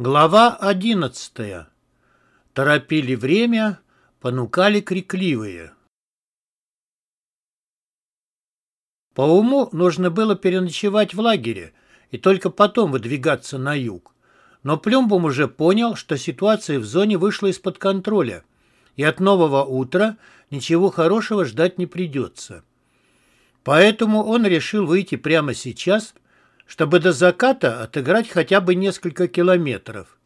Глава одиннадцатая. Торопили время, понукали крикливые. По уму нужно было переночевать в лагере и только потом выдвигаться на юг. Но Плюмбум уже понял, что ситуация в зоне вышла из-под контроля, и от нового утра ничего хорошего ждать не придется. Поэтому он решил выйти прямо сейчас – чтобы до заката отыграть хотя бы несколько километров.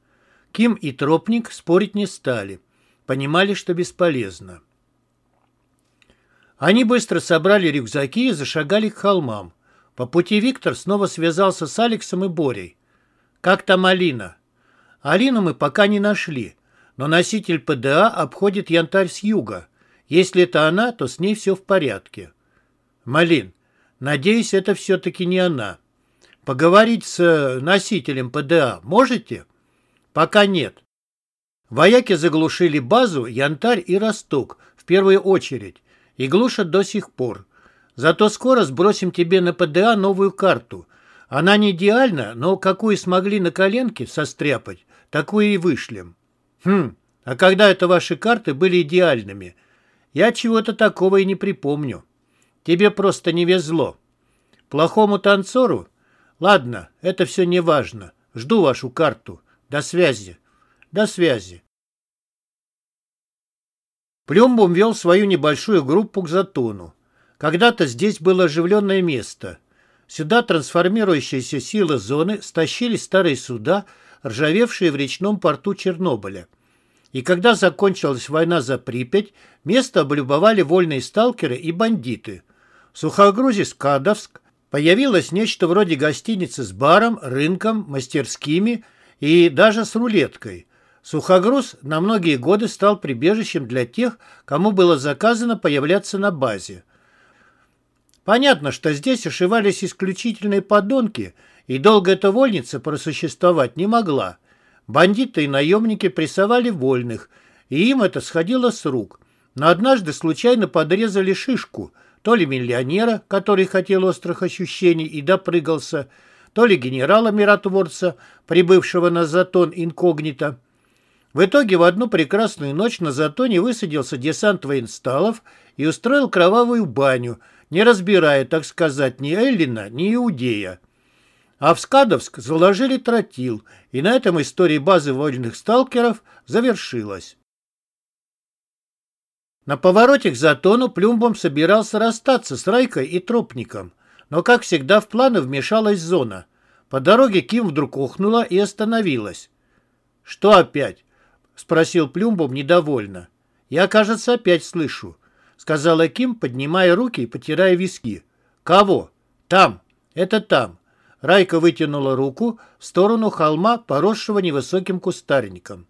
Ким и Тропник спорить не стали. Понимали, что бесполезно. Они быстро собрали рюкзаки и зашагали к холмам. По пути Виктор снова связался с Алексом и Борей. «Как там Алина?» «Алину мы пока не нашли, но носитель ПДА обходит янтарь с юга. Если это она, то с ней все в порядке». «Малин, надеюсь, это все-таки не она». Поговорить с э, носителем ПДА можете? Пока нет. Вояки заглушили базу Янтарь и Росток в первую очередь и глушат до сих пор. Зато скоро сбросим тебе на ПДА новую карту. Она не идеальна, но какую смогли на коленке состряпать, такую и вышлем. Хм, а когда это ваши карты были идеальными? Я чего-то такого и не припомню. Тебе просто не везло. Плохому танцору Ладно, это все не важно. Жду вашу карту. До связи. До связи. Плюмбум вел свою небольшую группу к Затону. Когда-то здесь было оживленное место. Сюда трансформирующиеся силы зоны стащили старые суда, ржавевшие в речном порту Чернобыля. И когда закончилась война за Припять, место облюбовали вольные сталкеры и бандиты. В Сухогрузе Скадовск Появилось нечто вроде гостиницы с баром, рынком, мастерскими и даже с рулеткой. Сухогруз на многие годы стал прибежищем для тех, кому было заказано появляться на базе. Понятно, что здесь ошивались исключительные подонки, и долго эта вольница просуществовать не могла. Бандиты и наемники прессовали вольных, и им это сходило с рук. Но однажды случайно подрезали шишку – то ли миллионера, который хотел острых ощущений и допрыгался, то ли генерала-миротворца, прибывшего на Затон инкогнито. В итоге в одну прекрасную ночь на Затоне высадился десант военсталов и устроил кровавую баню, не разбирая, так сказать, ни Эллина, ни Иудея. А в Скадовск заложили тротил, и на этом история базы вольных сталкеров завершилась. На повороте к Затону Плюмбом собирался расстаться с Райкой и Тропником, но, как всегда, в планы вмешалась зона. По дороге Ким вдруг ухнула и остановилась. «Что опять?» — спросил Плюмбом недовольно. «Я, кажется, опять слышу», — сказала Ким, поднимая руки и потирая виски. «Кого?» «Там. Это там». Райка вытянула руку в сторону холма, поросшего невысоким кустарником.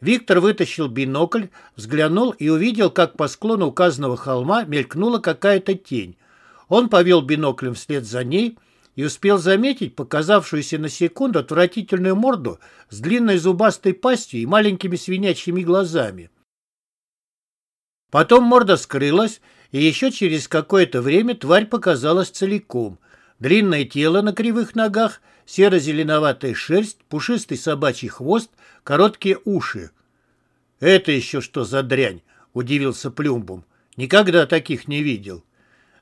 Виктор вытащил бинокль, взглянул и увидел, как по склону указанного холма мелькнула какая-то тень. Он повел биноклем вслед за ней и успел заметить показавшуюся на секунду отвратительную морду с длинной зубастой пастью и маленькими свинячьими глазами. Потом морда скрылась, и еще через какое-то время тварь показалась целиком. Длинное тело на кривых ногах, серо-зеленоватая шерсть, пушистый собачий хвост — короткие уши. «Это еще что за дрянь?» — удивился Плюмбум. «Никогда таких не видел».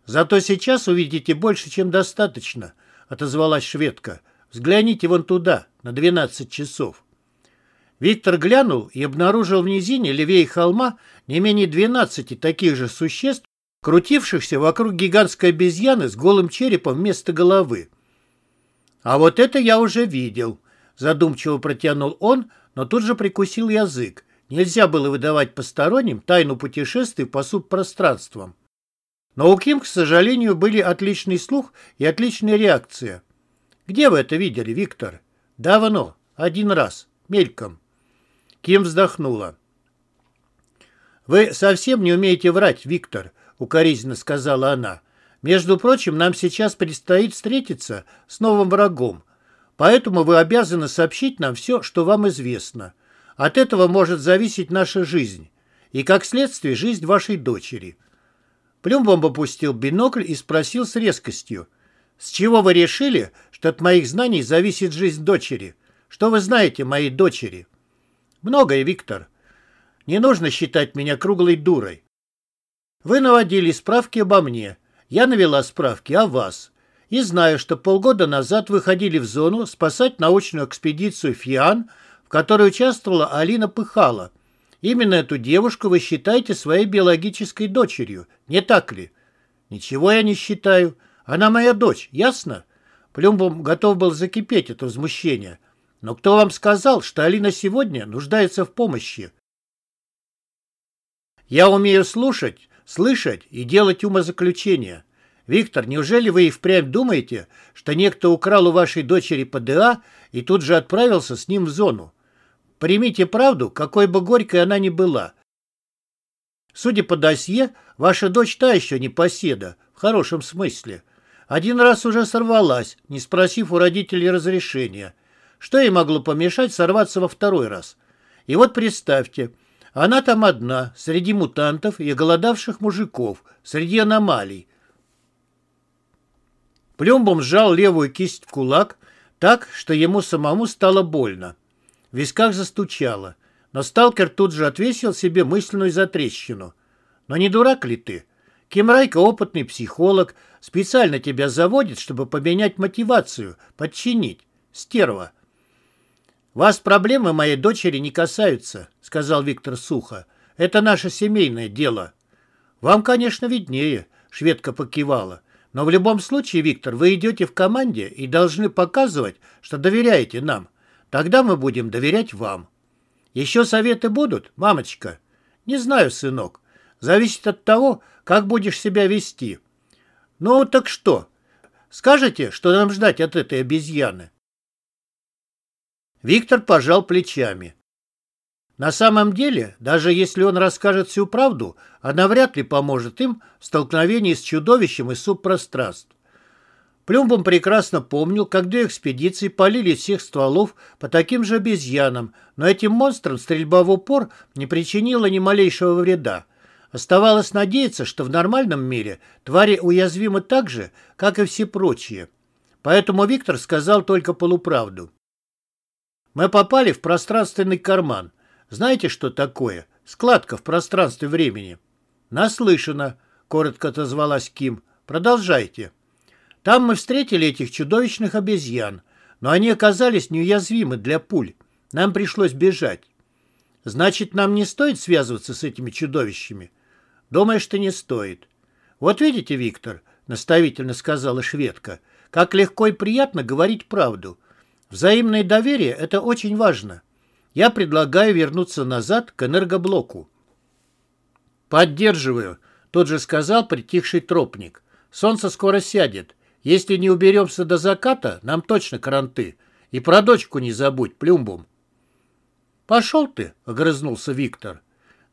«Зато сейчас увидите больше, чем достаточно», — отозвалась шведка. «Взгляните вон туда, на двенадцать часов». Виктор глянул и обнаружил в низине левее холма не менее двенадцати таких же существ, крутившихся вокруг гигантской обезьяны с голым черепом вместо головы. «А вот это я уже видел», — задумчиво протянул он, но тут же прикусил язык. Нельзя было выдавать посторонним тайну путешествий по субпространствам. Но у Ким, к сожалению, были отличный слух и отличная реакция. «Где вы это видели, Виктор?» «Давно. Один раз. Мельком». Ким вздохнула. «Вы совсем не умеете врать, Виктор», — укоризненно сказала она. «Между прочим, нам сейчас предстоит встретиться с новым врагом, Поэтому вы обязаны сообщить нам все, что вам известно. От этого может зависеть наша жизнь. И, как следствие, жизнь вашей дочери». Плюмбом опустил бинокль и спросил с резкостью. «С чего вы решили, что от моих знаний зависит жизнь дочери? Что вы знаете моей дочери? Многое, Виктор. Не нужно считать меня круглой дурой. Вы наводили справки обо мне. Я навела справки о вас. И знаю, что полгода назад вы ходили в зону спасать научную экспедицию «Фиан», в которой участвовала Алина Пыхала. Именно эту девушку вы считаете своей биологической дочерью, не так ли? Ничего я не считаю. Она моя дочь, ясно? Плюмбом готов был закипеть от возмущения. Но кто вам сказал, что Алина сегодня нуждается в помощи? Я умею слушать, слышать и делать умозаключения. Виктор, неужели вы и впрямь думаете, что некто украл у вашей дочери ПДА и тут же отправился с ним в зону? Примите правду, какой бы горькой она ни была. Судя по досье, ваша дочь та еще не поседа, в хорошем смысле. Один раз уже сорвалась, не спросив у родителей разрешения. Что ей могло помешать сорваться во второй раз? И вот представьте, она там одна, среди мутантов и голодавших мужиков, среди аномалий. Плюмбом сжал левую кисть в кулак так, что ему самому стало больно. В висках застучало, но сталкер тут же отвесил себе мысленную затрещину. «Но не дурак ли ты? Кимрайка опытный психолог, специально тебя заводит, чтобы поменять мотивацию, подчинить. Стерва!» «Вас проблемы моей дочери не касаются», — сказал Виктор сухо. «Это наше семейное дело». «Вам, конечно, виднее», — шведка покивала. «Но в любом случае, Виктор, вы идете в команде и должны показывать, что доверяете нам. Тогда мы будем доверять вам». «Еще советы будут, мамочка?» «Не знаю, сынок. Зависит от того, как будешь себя вести». «Ну, так что? Скажете, что нам ждать от этой обезьяны?» Виктор пожал плечами. На самом деле, даже если он расскажет всю правду, она вряд ли поможет им в столкновении с чудовищем из субпространств. Плюмбом прекрасно помнил, как две экспедиции полили всех стволов по таким же обезьянам, но этим монстрам стрельба в упор не причинила ни малейшего вреда. Оставалось надеяться, что в нормальном мире твари уязвимы так же, как и все прочие. Поэтому Виктор сказал только полуправду. Мы попали в пространственный карман. Знаете, что такое? Складка в пространстве времени. Наслышано, коротко отозвалась Ким. Продолжайте. Там мы встретили этих чудовищных обезьян, но они оказались неуязвимы для пуль. Нам пришлось бежать. Значит, нам не стоит связываться с этими чудовищами? Думаешь, что не стоит. Вот видите, Виктор, наставительно сказала шведка, как легко и приятно говорить правду. Взаимное доверие – это очень важно. Я предлагаю вернуться назад к энергоблоку. Поддерживаю, тот же сказал притихший тропник. Солнце скоро сядет. Если не уберемся до заката, нам точно каранты. И про дочку не забудь, плюмбум. Пошел ты, огрызнулся Виктор.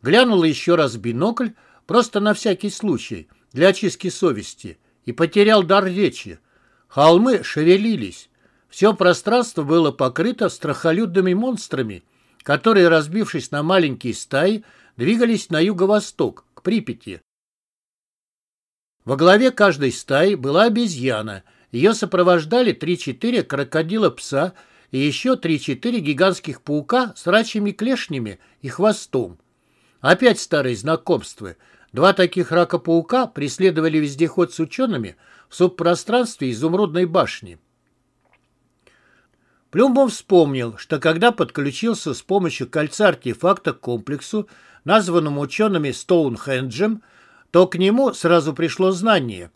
Глянула еще раз бинокль, просто на всякий случай, для очистки совести, и потерял дар речи. Холмы шевелились. Все пространство было покрыто страхолюдными монстрами, которые, разбившись на маленькие стаи, двигались на юго-восток, к Припяти. Во главе каждой стаи была обезьяна. Ее сопровождали 3-4 крокодила-пса и еще 3-4 гигантских паука с рачьими клешнями и хвостом. Опять старые знакомства. Два таких рака-паука преследовали вездеход с учеными в субпространстве изумрудной башни. Плюмбом вспомнил, что когда подключился с помощью кольца-артефакта к комплексу, названному учеными Стоунхенджем, то к нему сразу пришло знание.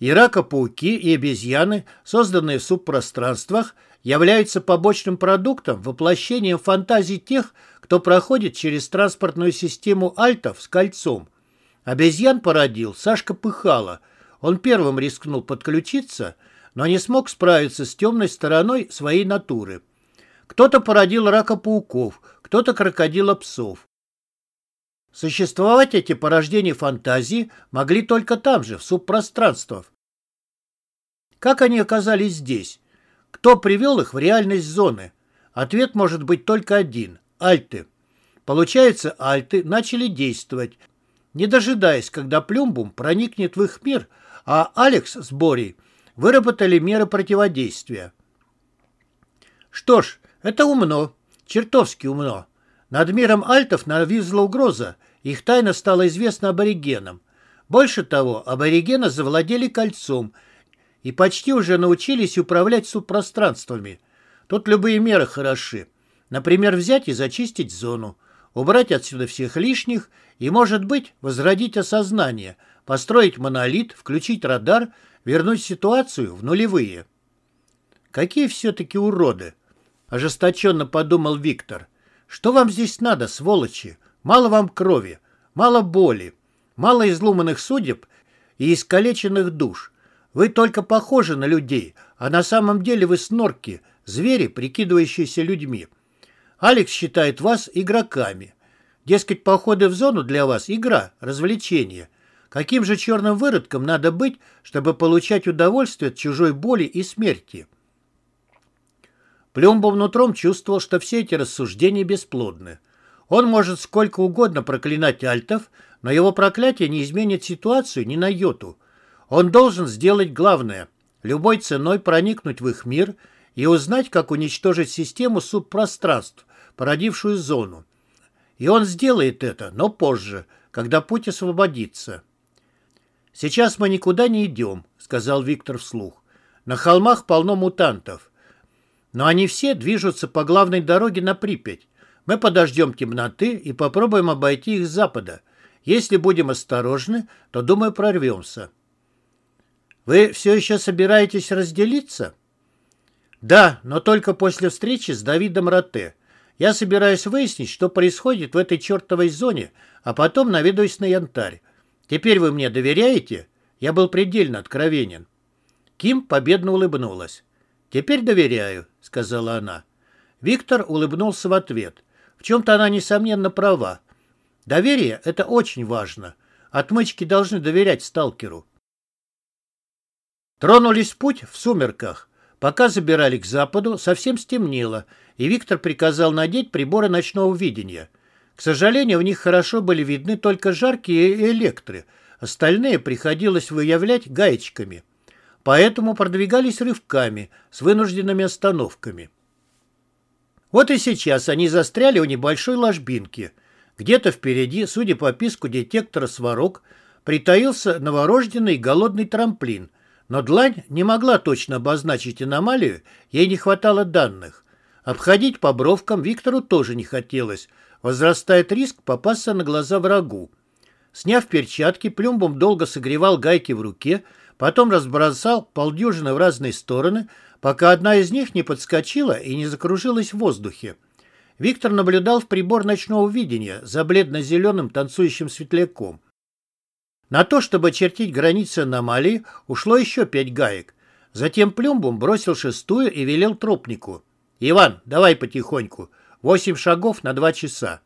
И рака-пауки, и обезьяны, созданные в субпространствах, являются побочным продуктом, воплощением фантазий тех, кто проходит через транспортную систему альтов с кольцом. Обезьян породил Сашка Пыхала. Он первым рискнул подключиться – но не смог справиться с темной стороной своей натуры. Кто-то породил рака пауков, кто-то крокодила псов. Существовать эти порождения фантазии могли только там же, в субпространствах. Как они оказались здесь? Кто привел их в реальность зоны? Ответ может быть только один – альты. Получается, альты начали действовать, не дожидаясь, когда Плюмбум проникнет в их мир, а Алекс с Борей выработали меры противодействия. Что ж, это умно, чертовски умно. Над миром альтов нависла угроза, их тайна стала известна аборигенам. Больше того, аборигены завладели кольцом и почти уже научились управлять субпространствами. Тут любые меры хороши. Например, взять и зачистить зону, убрать отсюда всех лишних и, может быть, возродить осознание, построить монолит, включить радар, вернуть ситуацию в нулевые. Какие все-таки уроды! Ожесточенно подумал Виктор. Что вам здесь надо, сволочи? Мало вам крови, мало боли, мало изломанных судеб и искалеченных душ. Вы только похожи на людей, а на самом деле вы снорки, звери, прикидывающиеся людьми. Алекс считает вас игроками. Дескать, походы в зону для вас – игра, развлечение. Каким же черным выродком надо быть, чтобы получать удовольствие от чужой боли и смерти? Плюмбо внутром чувствовал, что все эти рассуждения бесплодны. Он может сколько угодно проклинать альтов, но его проклятие не изменит ситуацию ни на йоту. Он должен сделать главное – любой ценой проникнуть в их мир и узнать, как уничтожить систему субпространств, породившую зону. И он сделает это, но позже, когда путь освободится. «Сейчас мы никуда не идем», — сказал Виктор вслух. «На холмах полно мутантов. Но они все движутся по главной дороге на Припять. Мы подождем темноты и попробуем обойти их с запада. Если будем осторожны, то, думаю, прорвемся». «Вы все еще собираетесь разделиться?» «Да, но только после встречи с Давидом Роте. Я собираюсь выяснить, что происходит в этой чертовой зоне, а потом наведусь на янтарь. Теперь вы мне доверяете? Я был предельно откровенен. Ким победно улыбнулась. «Теперь доверяю», — сказала она. Виктор улыбнулся в ответ. В чем-то она, несомненно, права. Доверие — это очень важно. Отмычки должны доверять сталкеру. Тронулись в путь в сумерках. Пока забирали к западу, совсем стемнело, и Виктор приказал надеть приборы ночного видения. К сожалению, в них хорошо были видны только жаркие электры, остальные приходилось выявлять гаечками. Поэтому продвигались рывками, с вынужденными остановками. Вот и сейчас они застряли у небольшой ложбинки. Где-то впереди, судя по писку детектора сварок, притаился новорожденный голодный трамплин, но длань не могла точно обозначить аномалию, ей не хватало данных. Обходить по бровкам Виктору тоже не хотелось. Возрастает риск попасться на глаза врагу. Сняв перчатки, Плюмбом долго согревал гайки в руке, потом разбросал полдюжины в разные стороны, пока одна из них не подскочила и не закружилась в воздухе. Виктор наблюдал в прибор ночного видения за бледно-зеленым танцующим светляком. На то, чтобы чертить границы аномалии, ушло еще пять гаек. Затем Плюмбум бросил шестую и велел тропнику. «Иван, давай потихоньку. Восемь шагов на два часа».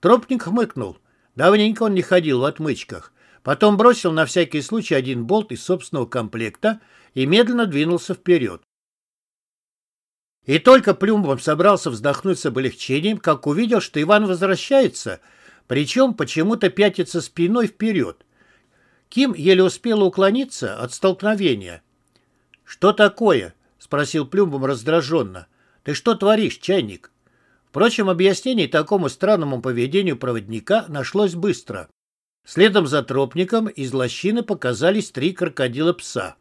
Тропник хмыкнул. Давненько он не ходил в отмычках. Потом бросил на всякий случай один болт из собственного комплекта и медленно двинулся вперед. И только Плюмбом собрался вздохнуть с облегчением, как увидел, что Иван возвращается, причем почему-то пятится спиной вперед. Ким еле успела уклониться от столкновения. «Что такое?» — спросил Плюмбом раздраженно. «Ты что творишь, чайник?» Впрочем, объяснений такому странному поведению проводника нашлось быстро. Следом за тропником из лощины показались три крокодила-пса.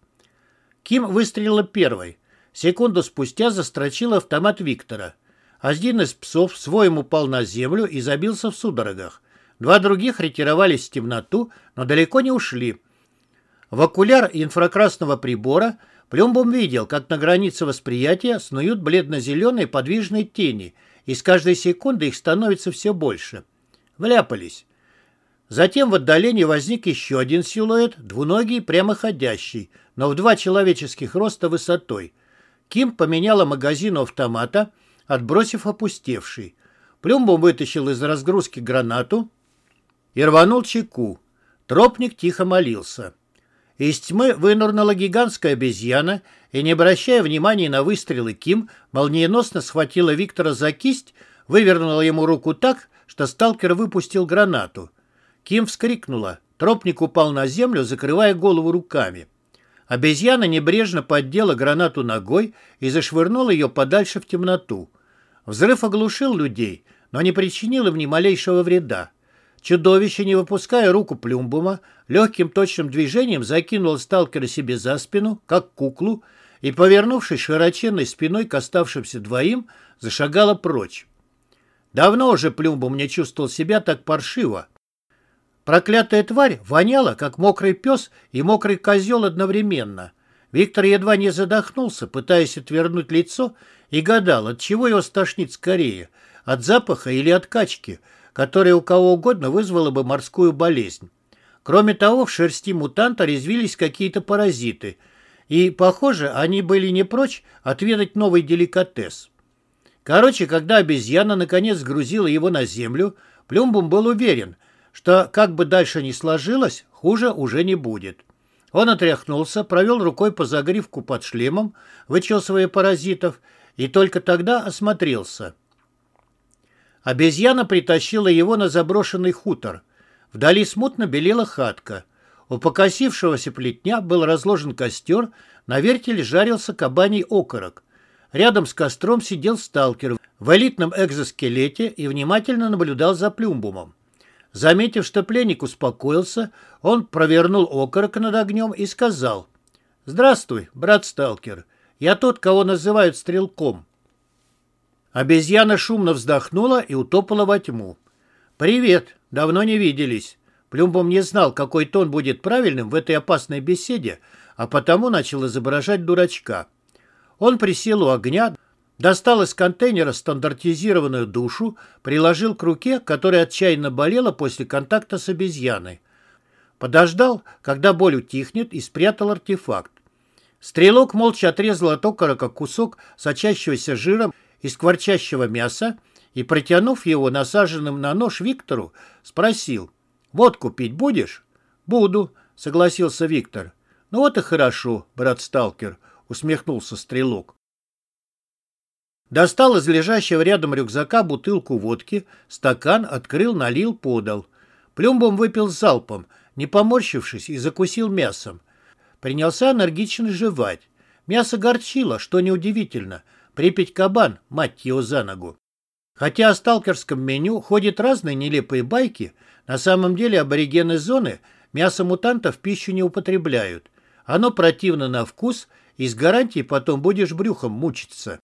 Ким выстрелила первой. Секунду спустя застрочил автомат Виктора. Один из псов своим упал на землю и забился в судорогах. Два других ретировались в темноту, но далеко не ушли. В окуляр инфракрасного прибора Плюмбом видел, как на границе восприятия снуют бледно-зеленые подвижные тени, и с каждой секунды их становится все больше. Вляпались. Затем в отдалении возник еще один силуэт, двуногий, прямоходящий, но в два человеческих роста высотой. Ким поменяла магазин у автомата, отбросив опустевший. Плюмбом вытащил из разгрузки гранату, и рванул чеку. Тропник тихо молился. Из тьмы вынырнула гигантская обезьяна и, не обращая внимания на выстрелы Ким, молниеносно схватила Виктора за кисть, вывернула ему руку так, что сталкер выпустил гранату. Ким вскрикнула. Тропник упал на землю, закрывая голову руками. Обезьяна небрежно поддела гранату ногой и зашвырнула ее подальше в темноту. Взрыв оглушил людей, но не причинил им ни малейшего вреда. Чудовище, не выпуская руку Плюмбума, легким точным движением закинуло сталкера себе за спину, как куклу, и, повернувшись широченной спиной к оставшимся двоим, зашагала прочь. Давно уже Плюмбум не чувствовал себя так паршиво. Проклятая тварь воняла, как мокрый пес и мокрый козел одновременно. Виктор едва не задохнулся, пытаясь отвернуть лицо, и гадал, от чего его стошнит скорее, от запаха или от качки, которая у кого угодно вызвала бы морскую болезнь. Кроме того, в шерсти мутанта резвились какие-то паразиты, и, похоже, они были не прочь отведать новый деликатес. Короче, когда обезьяна наконец грузила его на землю, Плюмбум был уверен, что, как бы дальше ни сложилось, хуже уже не будет. Он отряхнулся, провел рукой по загривку под шлемом, вычесывая паразитов, и только тогда осмотрелся. Обезьяна притащила его на заброшенный хутор. Вдали смутно белела хатка. У покосившегося плетня был разложен костер, на вертеле жарился кабаний окорок. Рядом с костром сидел сталкер в элитном экзоскелете и внимательно наблюдал за плюмбумом. Заметив, что пленник успокоился, он провернул окорок над огнем и сказал «Здравствуй, брат-сталкер, я тот, кого называют стрелком». Обезьяна шумно вздохнула и утопала во тьму. «Привет, давно не виделись». Плюмбом не знал, какой тон будет правильным в этой опасной беседе, а потому начал изображать дурачка. Он присел у огня, достал из контейнера стандартизированную душу, приложил к руке, которая отчаянно болела после контакта с обезьяной. Подождал, когда боль утихнет, и спрятал артефакт. Стрелок молча отрезал от окорока кусок сочащегося жиром из скворчащего мяса и, протянув его насаженным на нож Виктору, спросил, «Водку пить будешь?» «Буду», — согласился Виктор. «Ну вот и хорошо, брат-сталкер», — усмехнулся стрелок. Достал из лежащего рядом рюкзака бутылку водки, стакан, открыл, налил, подал. Плюмбом выпил залпом, не поморщившись, и закусил мясом. Принялся энергично жевать. Мясо горчило, что неудивительно. Припять кабан, мать его за ногу. Хотя о сталкерском меню ходят разные нелепые байки, на самом деле аборигены зоны мясо мутантов в пищу не употребляют. Оно противно на вкус, и с гарантией потом будешь брюхом мучиться.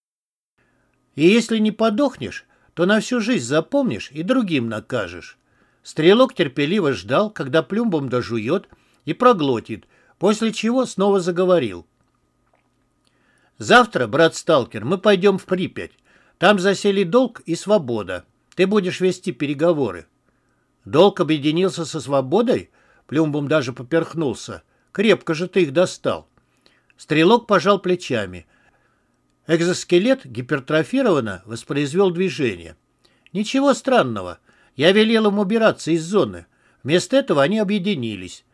И если не подохнешь, то на всю жизнь запомнишь и другим накажешь. Стрелок терпеливо ждал, когда плюмбом дожует и проглотит, после чего снова заговорил. «Завтра, брат-сталкер, мы пойдем в Припять. Там засели долг и свобода. Ты будешь вести переговоры». «Долг объединился со свободой?» Плюмбом даже поперхнулся. «Крепко же ты их достал». Стрелок пожал плечами – Экзоскелет гипертрофированно воспроизвел движение. Ничего странного. Я велел им убираться из зоны. Вместо этого они объединились.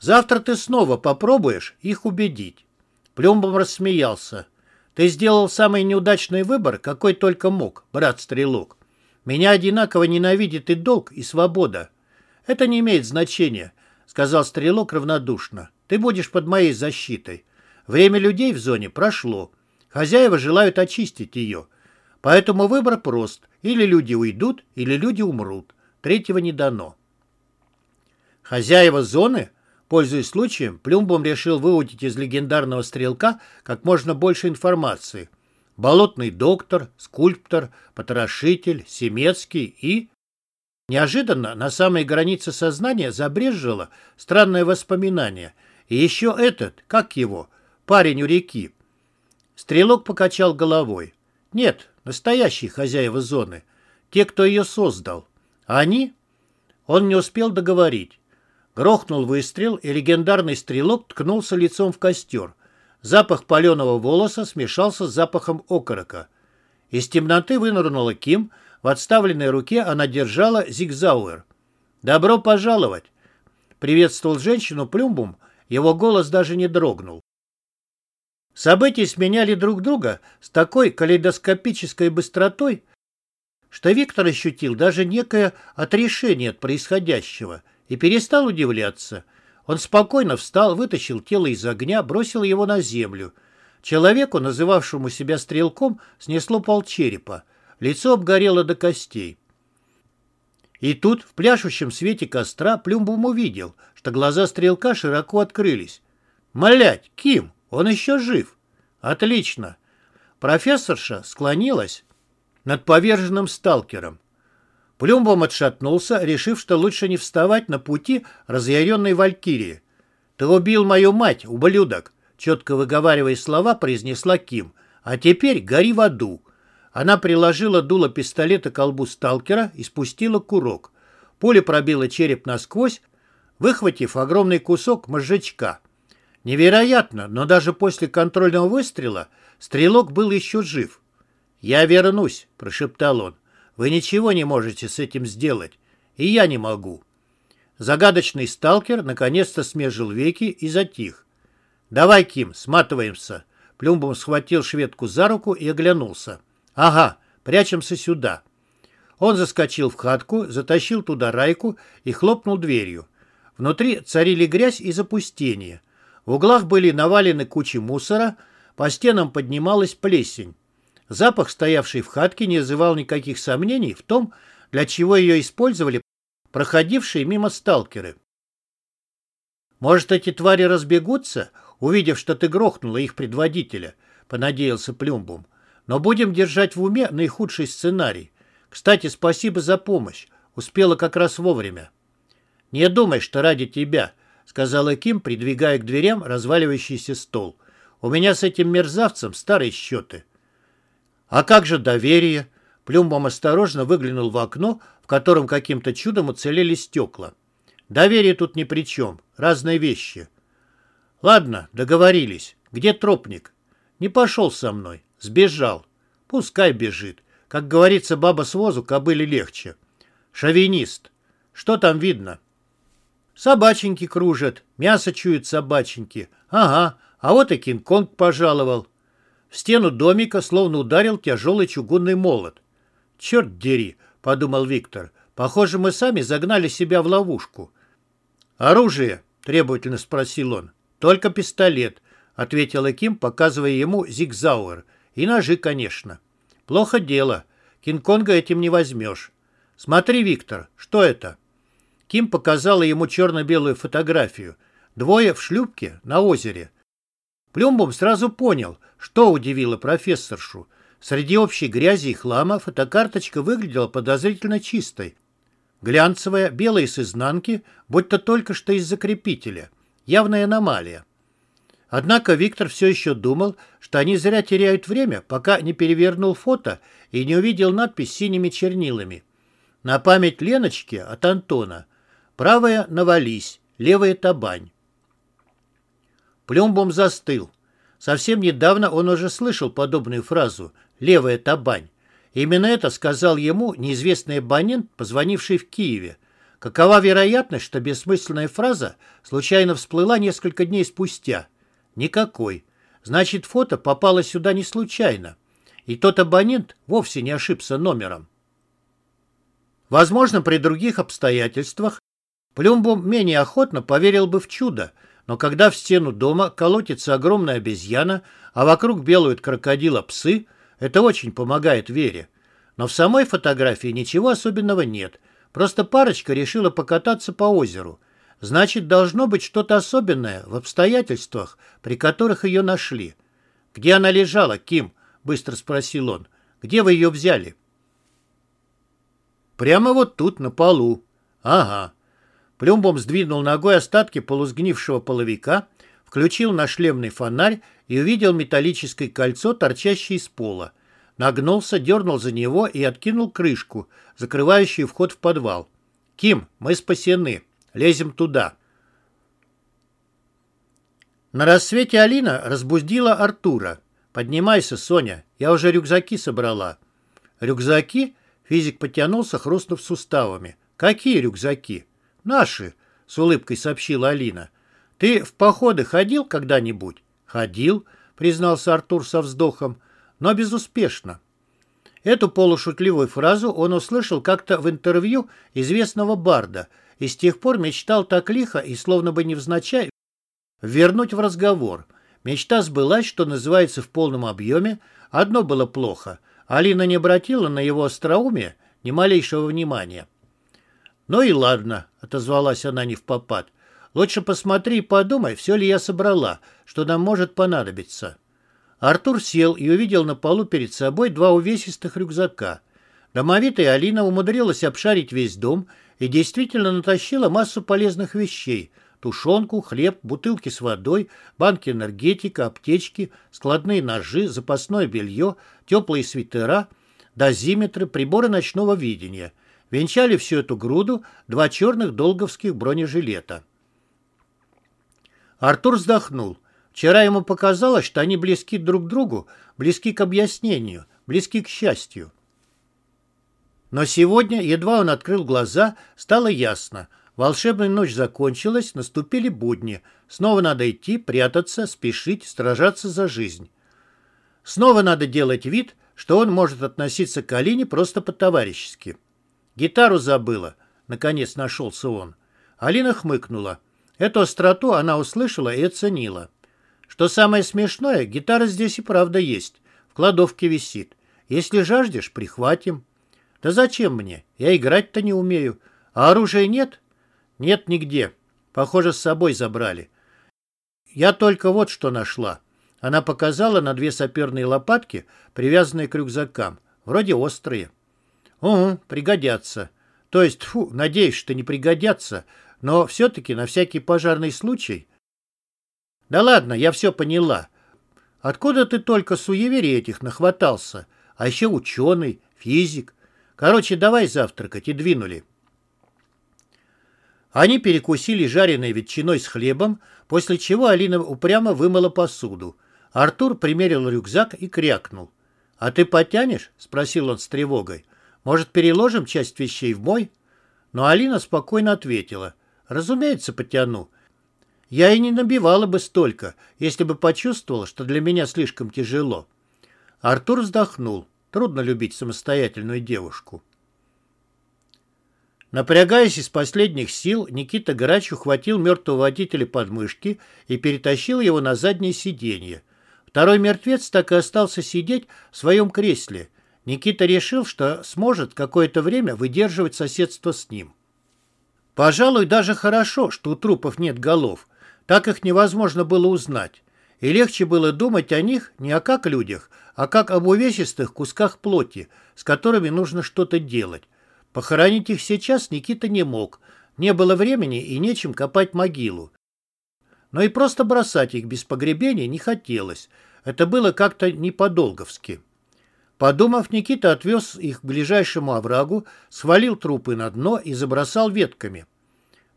Завтра ты снова попробуешь их убедить. Плюмбом рассмеялся. Ты сделал самый неудачный выбор, какой только мог, брат-стрелок. Меня одинаково ненавидит и долг, и свобода. Это не имеет значения, сказал стрелок равнодушно. Ты будешь под моей защитой. Время людей в зоне прошло. Хозяева желают очистить ее. Поэтому выбор прост. Или люди уйдут, или люди умрут. Третьего не дано. Хозяева зоны, пользуясь случаем, Плюмбом решил выудить из легендарного стрелка как можно больше информации. Болотный доктор, скульптор, потрошитель, Семецкий и... Неожиданно на самой границе сознания забрежило странное воспоминание. И еще этот, как его, парень у реки, Стрелок покачал головой. Нет, настоящие хозяева зоны. Те, кто ее создал. А они? Он не успел договорить. Грохнул выстрел, и легендарный стрелок ткнулся лицом в костер. Запах паленого волоса смешался с запахом окорока. Из темноты вынырнула Ким. В отставленной руке она держала зигзауэр. «Добро пожаловать!» Приветствовал женщину Плюмбум. Его голос даже не дрогнул. События сменяли друг друга с такой калейдоскопической быстротой, что Виктор ощутил даже некое отрешение от происходящего и перестал удивляться. Он спокойно встал, вытащил тело из огня, бросил его на землю. Человеку, называвшему себя стрелком, снесло полчерепа. Лицо обгорело до костей. И тут, в пляшущем свете костра, Плюмбум увидел, что глаза стрелка широко открылись. «Малять, Ким, он еще жив!» «Отлично!» Профессорша склонилась над поверженным сталкером. Плюмбом отшатнулся, решив, что лучше не вставать на пути разъяренной валькирии. «Ты убил мою мать, ублюдок!» Четко выговаривая слова, произнесла Ким. «А теперь гори в аду!» Она приложила дуло пистолета к колбу сталкера и спустила курок. Пуля пробила череп насквозь, выхватив огромный кусок мозжечка. Невероятно, но даже после контрольного выстрела стрелок был еще жив. «Я вернусь», — прошептал он. «Вы ничего не можете с этим сделать. И я не могу». Загадочный сталкер наконец-то смежил веки и затих. «Давай, Ким, сматываемся». Плюмбом схватил шведку за руку и оглянулся. «Ага, прячемся сюда». Он заскочил в хатку, затащил туда райку и хлопнул дверью. Внутри царили грязь и запустение. В углах были навалены кучи мусора, по стенам поднималась плесень. Запах, стоявший в хатке, не вызывал никаких сомнений в том, для чего ее использовали проходившие мимо сталкеры. «Может, эти твари разбегутся, увидев, что ты грохнула их предводителя?» — понадеялся Плюмбум. Но будем держать в уме наихудший сценарий. Кстати, спасибо за помощь. Успела как раз вовремя. «Не думай, что ради тебя», — сказала Ким, придвигая к дверям разваливающийся стол. «У меня с этим мерзавцем старые счеты». «А как же доверие?» Плюмбом осторожно выглянул в окно, в котором каким-то чудом уцелели стекла. «Доверие тут ни при чем. Разные вещи». «Ладно, договорились. Где тропник?» «Не пошел со мной. Сбежал. Пускай бежит. Как говорится, баба с возу кобыле легче. Шовинист. Что там видно? Собаченьки кружат, мясо чуют собаченьки. Ага, а вот и Кинг-Конг пожаловал. В стену домика словно ударил тяжелый чугунный молот. «Черт дери», — подумал Виктор, — «похоже, мы сами загнали себя в ловушку». «Оружие?» — требовательно спросил он. «Только пистолет», — ответил Ким, показывая ему зигзауэр — и ножи, конечно. Плохо дело. Кинг-Конга этим не возьмешь. Смотри, Виктор, что это? Ким показала ему черно-белую фотографию. Двое в шлюпке на озере. Плюмбом сразу понял, что удивило профессоршу. Среди общей грязи и хлама фотокарточка выглядела подозрительно чистой. Глянцевая, белая с изнанки, будто только что из закрепителя. Явная аномалия. Однако Виктор все еще думал, что они зря теряют время, пока не перевернул фото и не увидел надпись синими чернилами. На память Леночки от Антона. Правая навались, левая табань. Плюмбом застыл. Совсем недавно он уже слышал подобную фразу «левая табань». Именно это сказал ему неизвестный абонент, позвонивший в Киеве. Какова вероятность, что бессмысленная фраза случайно всплыла несколько дней спустя – Никакой. Значит, фото попало сюда не случайно. И тот абонент вовсе не ошибся номером. Возможно, при других обстоятельствах Плюмбум менее охотно поверил бы в чудо, но когда в стену дома колотится огромная обезьяна, а вокруг белуют крокодила псы, это очень помогает вере. Но в самой фотографии ничего особенного нет. Просто парочка решила покататься по озеру. Значит, должно быть что-то особенное в обстоятельствах, при которых ее нашли. «Где она лежала, Ким?» — быстро спросил он. «Где вы ее взяли?» «Прямо вот тут, на полу». «Ага». Плюмбом сдвинул ногой остатки полусгнившего половика, включил на шлемный фонарь и увидел металлическое кольцо, торчащее из пола. Нагнулся, дернул за него и откинул крышку, закрывающую вход в подвал. «Ким, мы спасены. Лезем туда. На рассвете Алина разбудила Артура. «Поднимайся, Соня, я уже рюкзаки собрала». «Рюкзаки?» Физик потянулся, хрустнув суставами. «Какие рюкзаки?» «Наши», — с улыбкой сообщила Алина. «Ты в походы ходил когда-нибудь?» «Ходил», — признался Артур со вздохом, — «но безуспешно». Эту полушутливую фразу он услышал как-то в интервью известного барда и с тех пор мечтал так лихо и словно бы невзначай вернуть в разговор. Мечта сбылась, что называется, в полном объеме. Одно было плохо. Алина не обратила на его остроумие ни малейшего внимания. «Ну и ладно», — отозвалась она не в попад. «Лучше посмотри и подумай, все ли я собрала, что нам может понадобиться». Артур сел и увидел на полу перед собой два увесистых рюкзака. Домовитая Алина умудрилась обшарить весь дом и действительно натащила массу полезных вещей – тушенку, хлеб, бутылки с водой, банки энергетика, аптечки, складные ножи, запасное белье, теплые свитера, дозиметры, приборы ночного видения. Венчали всю эту груду два черных долговских бронежилета. Артур вздохнул. Вчера ему показалось, что они близки друг к другу, близки к объяснению, близки к счастью. Но сегодня, едва он открыл глаза, стало ясно. Волшебная ночь закончилась, наступили будни. Снова надо идти, прятаться, спешить, сражаться за жизнь. Снова надо делать вид, что он может относиться к Алине просто по-товарищески. Гитару забыла, наконец нашелся он. Алина хмыкнула. Эту остроту она услышала и оценила. Что самое смешное, гитара здесь и правда есть. В кладовке висит. Если жаждешь, прихватим. Да зачем мне? Я играть-то не умею. А оружия нет? Нет нигде. Похоже, с собой забрали. Я только вот что нашла. Она показала на две саперные лопатки, привязанные к рюкзакам. Вроде острые. Угу, пригодятся. То есть, фу, надеюсь, что не пригодятся, но все-таки на всякий пожарный случай да ладно, я все поняла. Откуда ты только суеверий этих нахватался? А еще ученый, физик. Короче, давай завтракать и двинули. Они перекусили жареной ветчиной с хлебом, после чего Алина упрямо вымыла посуду. Артур примерил рюкзак и крякнул. «А ты потянешь?» — спросил он с тревогой. «Может, переложим часть вещей в мой?» Но Алина спокойно ответила. «Разумеется, потяну. Я и не набивала бы столько, если бы почувствовала, что для меня слишком тяжело. Артур вздохнул. Трудно любить самостоятельную девушку. Напрягаясь из последних сил, Никита Грач ухватил мертвого водителя под мышки и перетащил его на заднее сиденье. Второй мертвец так и остался сидеть в своем кресле. Никита решил, что сможет какое-то время выдерживать соседство с ним. Пожалуй, даже хорошо, что у трупов нет голов – так их невозможно было узнать. И легче было думать о них не о как людях, а как об увесистых кусках плоти, с которыми нужно что-то делать. Похоронить их сейчас Никита не мог. Не было времени и нечем копать могилу. Но и просто бросать их без погребения не хотелось. Это было как-то не по-долговски. Подумав, Никита отвез их к ближайшему оврагу, свалил трупы на дно и забросал ветками.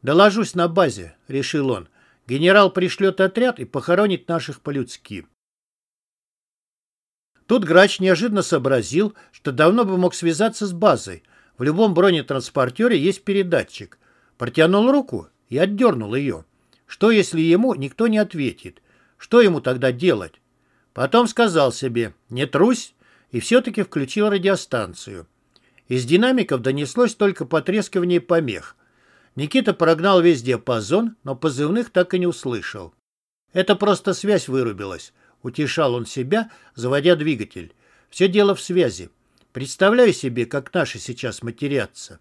«Доложусь на базе», — решил он. Генерал пришлет отряд и похоронит наших по-людски. Тут Грач неожиданно сообразил, что давно бы мог связаться с базой. В любом бронетранспортере есть передатчик. Протянул руку и отдернул ее. Что, если ему никто не ответит? Что ему тогда делать? Потом сказал себе «не трусь» и все-таки включил радиостанцию. Из динамиков донеслось только потрескивание помех. Никита прогнал весь диапазон, но позывных так и не услышал. Это просто связь вырубилась. Утешал он себя, заводя двигатель. Все дело в связи. Представляю себе, как наши сейчас матерятся.